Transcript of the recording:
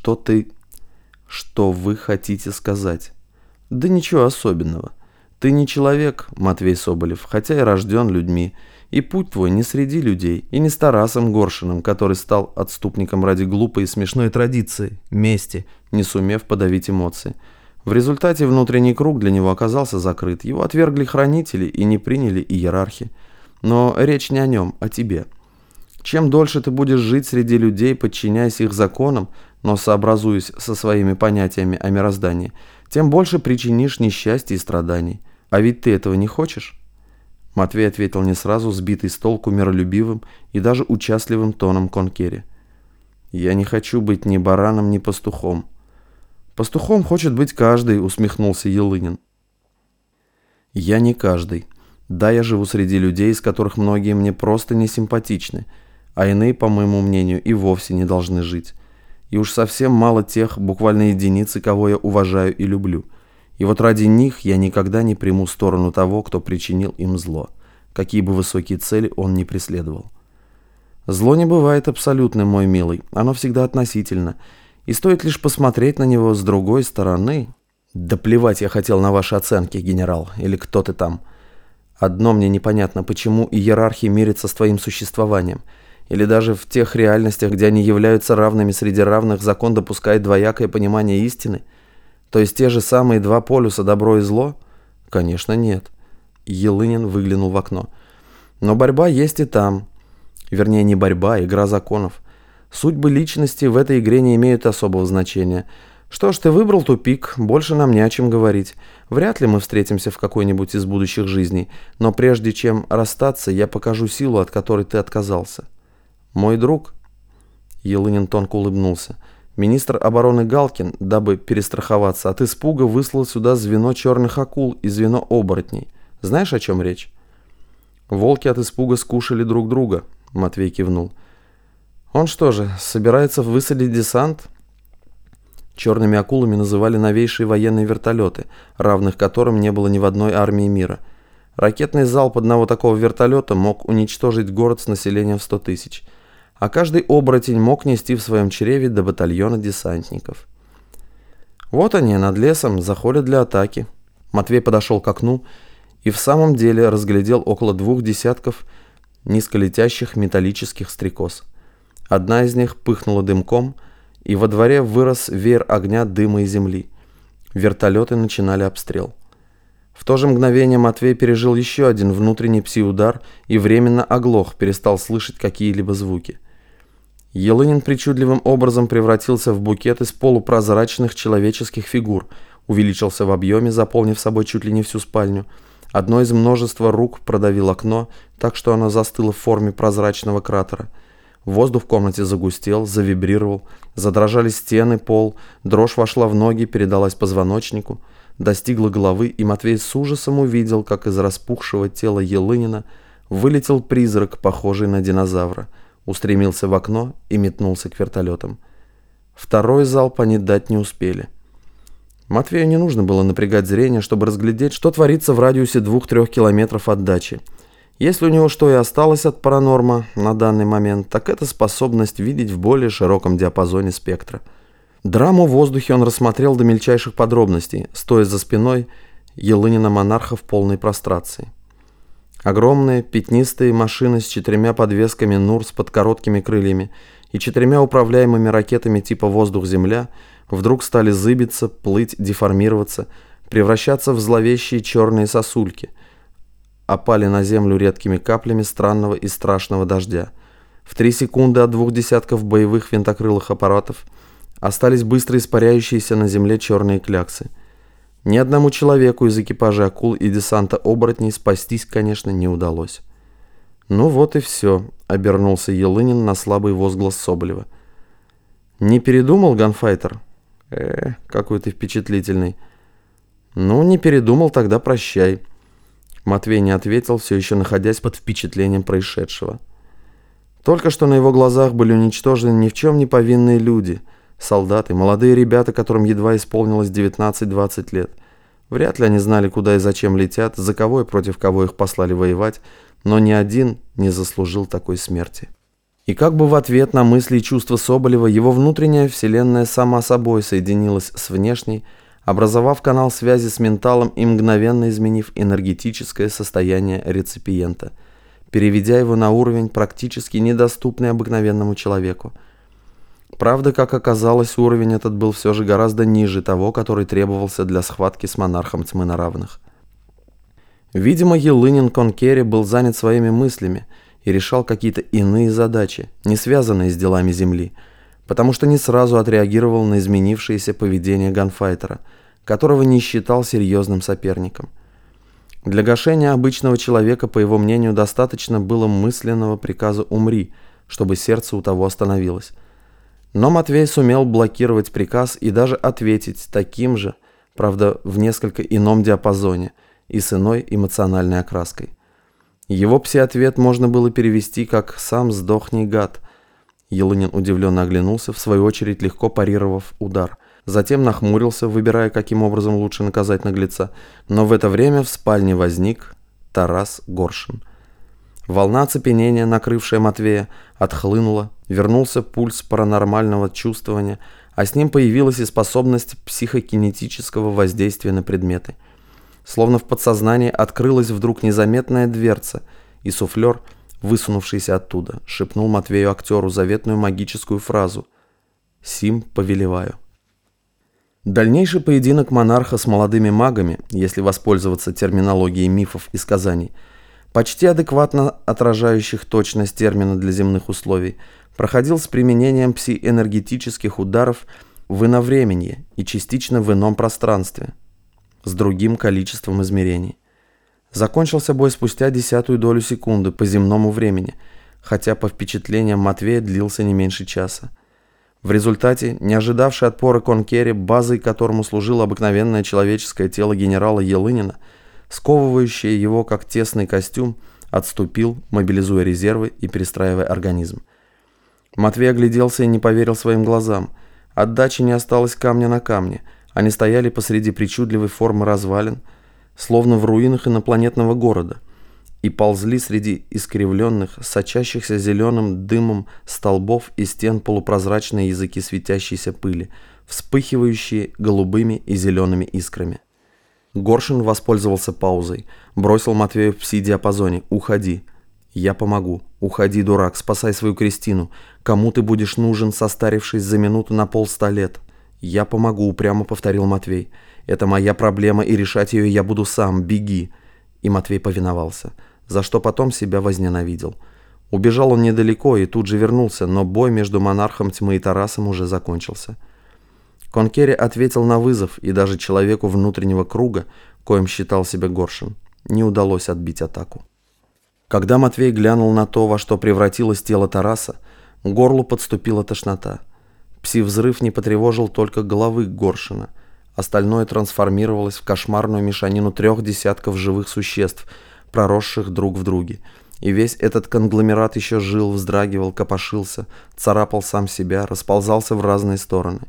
Что ты... Что вы хотите сказать? Да ничего особенного. Ты не человек, Матвей Соболев, хотя и рожден людьми. И путь твой не среди людей, и не с Тарасом Горшиным, который стал отступником ради глупой и смешной традиции, мести, не сумев подавить эмоции. В результате внутренний круг для него оказался закрыт. Его отвергли хранители и не приняли иерархи. Но речь не о нем, а тебе. Чем дольше ты будешь жить среди людей, подчиняясь их законам, но сообразуясь со своими понятиями о мироздании, тем больше причинишь несчастья и страданий. А ведь ты этого не хочешь? Матвей ответил не сразу, сбитый с толку миролюбивым и даже участливым тоном Конкери. «Я не хочу быть ни бараном, ни пастухом». «Пастухом хочет быть каждый», — усмехнулся Елынин. «Я не каждый. Да, я живу среди людей, из которых многие мне просто не симпатичны, а иные, по моему мнению, и вовсе не должны жить. И уж совсем мало тех, буквально единицы, кого я уважаю и люблю. И вот ради них я никогда не приму сторону того, кто причинил им зло, какие бы высокие цели он ни преследовал. Зло не бывает абсолютным, мой милый, оно всегда относительно, и стоит лишь посмотреть на него с другой стороны. Да плевать я хотел на ваши оценки, генерал, или кто ты там. Одно мне непонятно, почему иерархия мирится с твоим существованием – или даже в тех реальностях, где они являются равными среди равных, закон допускает двоякое понимание истины? То есть те же самые два полюса добро и зло? Конечно, нет. Елынин выглянул в окно. Но борьба есть и там. Вернее, не борьба, а игра законов. Судьбы личности в этой игре не имеют особого значения. Что ж, ты выбрал тупик, больше нам не о чем говорить. Вряд ли мы встретимся в какой-нибудь из будущих жизней, но прежде чем расстаться, я покажу силу, от которой ты отказался. «Мой друг?» Елынин тонко улыбнулся. Министр обороны Галкин, дабы перестраховаться от испуга, выслал сюда звено черных акул и звено оборотней. Знаешь, о чем речь? Волки от испуга скушали друг друга, Матвей кивнул. Он что же, собирается высадить десант? Черными акулами называли новейшие военные вертолеты, равных которым не было ни в одной армии мира. Ракетный залп одного такого вертолета мог уничтожить город с населением в 100 тысяч – а каждый оборотень мог нести в своем чреве до батальона десантников. Вот они, над лесом, заходят для атаки. Матвей подошел к окну и в самом деле разглядел около двух десятков низколетящих металлических стрекоз. Одна из них пыхнула дымком, и во дворе вырос веер огня, дыма и земли. Вертолеты начинали обстрел. В то же мгновение Матвей пережил еще один внутренний пси-удар и временно оглох, перестал слышать какие-либо звуки. Елынин причудливым образом превратился в букет из полупрозрачных человеческих фигур, увеличился в объеме, заполнив собой чуть ли не всю спальню. Одно из множества рук продавил окно, так что оно застыло в форме прозрачного кратера. Воздух в комнате загустел, завибрировал, задрожали стены, пол, дрожь вошла в ноги, передалась позвоночнику, достигла головы, и Матвей с ужасом увидел, как из распухшего тела Елынина вылетел призрак, похожий на динозавра – устремился в окно и метнулся к вертолетам. Второй залп они дать не успели. Матвею не нужно было напрягать зрение, чтобы разглядеть, что творится в радиусе 2-3 километров от дачи. Если у него что и осталось от паранорма на данный момент, так это способность видеть в более широком диапазоне спектра. Драму в воздухе он рассмотрел до мельчайших подробностей, стоя за спиной Елынина монарха в полной прострации. Огромные пятнистые машины с четырьмя подвесками НУР под короткими крыльями и четырьмя управляемыми ракетами типа «Воздух-Земля» вдруг стали зыбиться, плыть, деформироваться, превращаться в зловещие черные сосульки, опали на землю редкими каплями странного и страшного дождя. В три секунды от двух десятков боевых винтокрылых аппаратов остались быстро испаряющиеся на земле черные кляксы – ни одному человеку из экипажа акул и десанта оборотней спастись, конечно, не удалось. «Ну вот и все», — обернулся Елынин на слабый возглас Соболева. «Не передумал, ганфайтер?» «Э, какой ты впечатлительный». «Ну, не передумал, тогда прощай». Матвей не ответил, все еще находясь под впечатлением происшедшего. Только что на его глазах были уничтожены ни в чем не повинные люди — Солдаты, молодые ребята, которым едва исполнилось 19-20 лет. Вряд ли они знали, куда и зачем летят, за кого и против кого их послали воевать, но ни один не заслужил такой смерти. И как бы в ответ на мысли и чувства Соболева его внутренняя вселенная сама собой соединилась с внешней, образовав канал связи с менталом и мгновенно изменив энергетическое состояние реципиента, переведя его на уровень, практически недоступный обыкновенному человеку. Правда, как оказалось, уровень этот был все же гораздо ниже того, который требовался для схватки с монархом тьмы на равных. Видимо, Елынин Конкери был занят своими мыслями и решал какие-то иные задачи, не связанные с делами Земли, потому что не сразу отреагировал на изменившееся поведение ганфайтера, которого не считал серьезным соперником. Для гашения обычного человека, по его мнению, достаточно было мысленного приказа «умри», чтобы сердце у того остановилось. Но Матвей сумел блокировать приказ и даже ответить таким же, правда, в несколько ином диапазоне – и с иной эмоциональной окраской. Его пси-ответ можно было перевести как «сам сдохни, гад». Елынин удивленно оглянулся, в свою очередь легко парировав удар. Затем нахмурился, выбирая, каким образом лучше наказать наглеца. Но в это время в спальне возник Тарас Горшин. Волна оцепенения, накрывшая Матвея, отхлынула, вернулся пульс паранормального чувствования, а с ним появилась и способность психокинетического воздействия на предметы – Словно в подсознании открылась вдруг незаметная дверца, и суфлер, высунувшийся оттуда, шепнул Матвею актеру заветную магическую фразу «Сим повелеваю». Дальнейший поединок монарха с молодыми магами, если воспользоваться терминологией мифов и сказаний, почти адекватно отражающих точность термина для земных условий, проходил с применением псиэнергетических ударов в иновременье и частично в ином пространстве – с другим количеством измерений. Закончился бой спустя десятую долю секунды по земному времени, хотя по впечатлениям Матвея длился не меньше часа. В результате, не ожидавший отпора Конкере, базой которому служило обыкновенное человеческое тело генерала Елынина, сковывающее его как тесный костюм, отступил, мобилизуя резервы и перестраивая организм. Матвей огляделся и не поверил своим глазам. Отдачи не осталось камня на камне – они стояли посреди причудливой формы развалин, словно в руинах инопланетного города, и ползли среди искривленных, сочащихся зеленым дымом столбов и стен полупрозрачные языки светящейся пыли, вспыхивающие голубыми и зелеными искрами. Горшин воспользовался паузой, бросил Матвею в пси-диапазоне «Уходи». «Я помогу. Уходи, дурак, спасай свою Кристину. Кому ты будешь нужен, состарившись за минуту на полста лет?» «Я помогу», — упрямо повторил Матвей. «Это моя проблема, и решать ее я буду сам. Беги!» И Матвей повиновался, за что потом себя возненавидел. Убежал он недалеко и тут же вернулся, но бой между монархом тьмы и Тарасом уже закончился. Конкери ответил на вызов, и даже человеку внутреннего круга, коим считал себя Горшин, не удалось отбить атаку. Когда Матвей глянул на то, во что превратилось тело Тараса, горлу подступила тошнота – Пси-взрыв не потревожил только головы Горшина. Остальное трансформировалось в кошмарную мешанину трех десятков живых существ, проросших друг в друге. И весь этот конгломерат еще жил, вздрагивал, копошился, царапал сам себя, расползался в разные стороны.